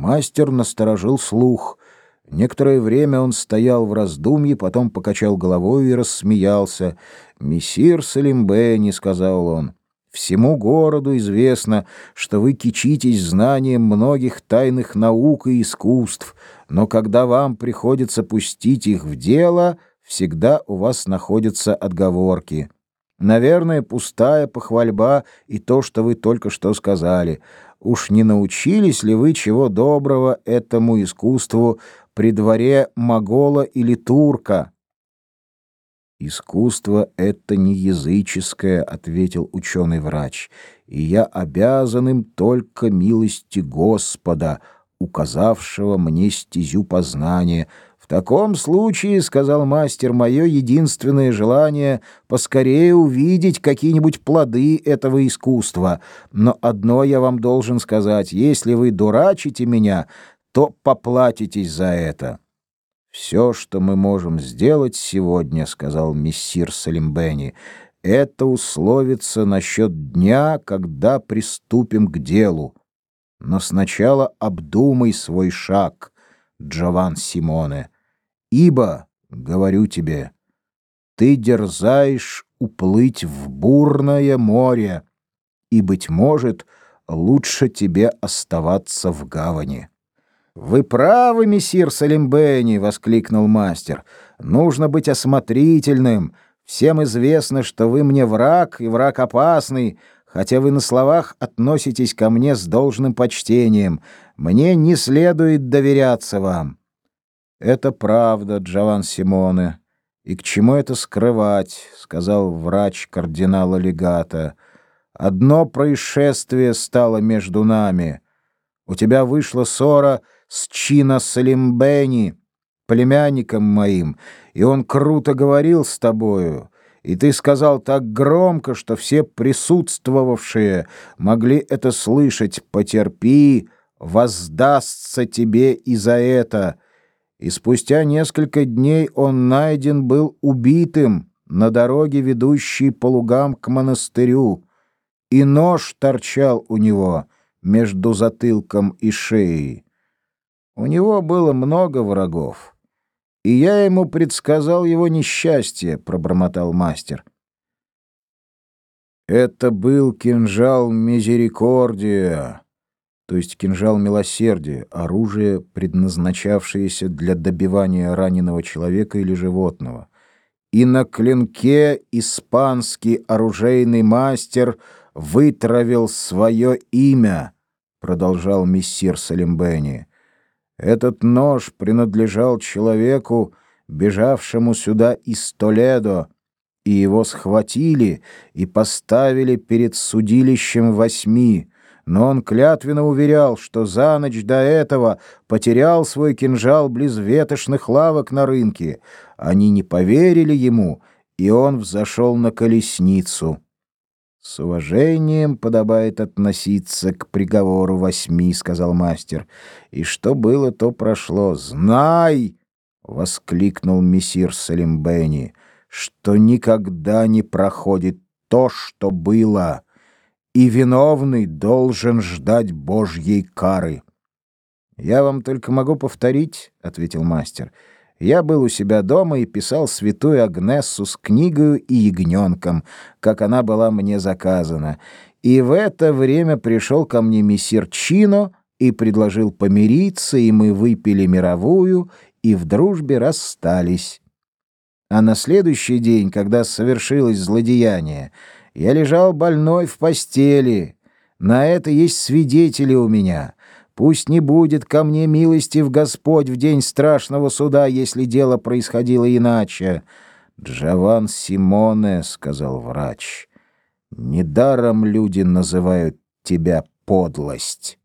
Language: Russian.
Мастер насторожил слух. Некоторое время он стоял в раздумье, потом покачал головой и рассмеялся. «Мессир Салимбени», — сказал он, — «всему городу известно, что вы кичитесь знанием многих тайных наук и искусств, но когда вам приходится пустить их в дело, всегда у вас находятся отговорки». Наверное, пустая похвальба и то, что вы только что сказали. Уж не научились ли вы чего доброго этому искусству при дворе могола или турка? Искусство это не языческое, ответил ученый врач, и я обязан им только милости Господа, указавшего мне стезю познания таком случае, — сказал мастер, — мое единственное желание — поскорее увидеть какие-нибудь плоды этого искусства. Но одно я вам должен сказать, если вы дурачите меня, то поплатитесь за это. «Все, что мы можем сделать сегодня, — сказал мессир Салимбени, — это условиться насчет дня, когда приступим к делу. Но сначала обдумай свой шаг, Джован Симоне». Ибо, говорю тебе, ты дерзаешь уплыть в бурное море, и, быть может, лучше тебе оставаться в гавани. «Вы правы, мессир Салимбени!» — воскликнул мастер. «Нужно быть осмотрительным. Всем известно, что вы мне враг, и враг опасный, хотя вы на словах относитесь ко мне с должным почтением. Мне не следует доверяться вам. Это правда, Джован Симоне. И к чему это скрывать, сказал врач кардинала легата. Одно происшествие стало между нами. У тебя вышла ссора с Чина Салимбени, племянником моим, и он круто говорил с тобою. И ты сказал так громко, что все присутствовавшие могли это слышать. Потерпи, воздастся тебе и за это и спустя несколько дней он найден был убитым на дороге, ведущей по лугам к монастырю, и нож торчал у него между затылком и шеей. У него было много врагов, и я ему предсказал его несчастье, пробормотал мастер. Это был кинжал Мизерикордия, то есть кинжал милосердия, оружие, предназначавшееся для добивания раненого человека или животного. И на клинке испанский оружейный мастер вытравил свое имя, продолжал мессир Салимбени. Этот нож принадлежал человеку, бежавшему сюда из Толедо, и его схватили и поставили перед судилищем восьми, но он клятвенно уверял, что за ночь до этого потерял свой кинжал близ ветошных лавок на рынке. Они не поверили ему, и он взошел на колесницу. «С уважением подобает относиться к приговору восьми», — сказал мастер. «И что было, то прошло. Знай!» — воскликнул мессир Салимбени, — «что никогда не проходит то, что было» и виновный должен ждать Божьей кары. «Я вам только могу повторить», — ответил мастер. «Я был у себя дома и писал святую Агнессу с книгою и ягненком, как она была мне заказана. И в это время пришел ко мне мессир Чино и предложил помириться, и мы выпили мировую и в дружбе расстались. А на следующий день, когда совершилось злодеяние, я лежал больной в постели. На это есть свидетели у меня. Пусть не будет ко мне милости в Господь в день страшного суда, если дело происходило иначе. Джаван Симоне, — сказал врач, — недаром люди называют тебя подлость.